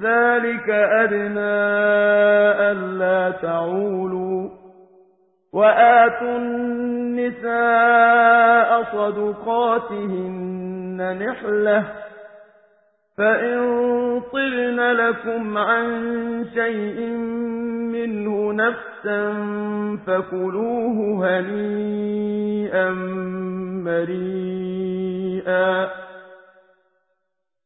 ذلك أدنى ألا تعولوا وآتوا النساء صدقاتهن نحلة فإن طلن لكم عن شيء منه نفسا فكلوه هنيئا مريئا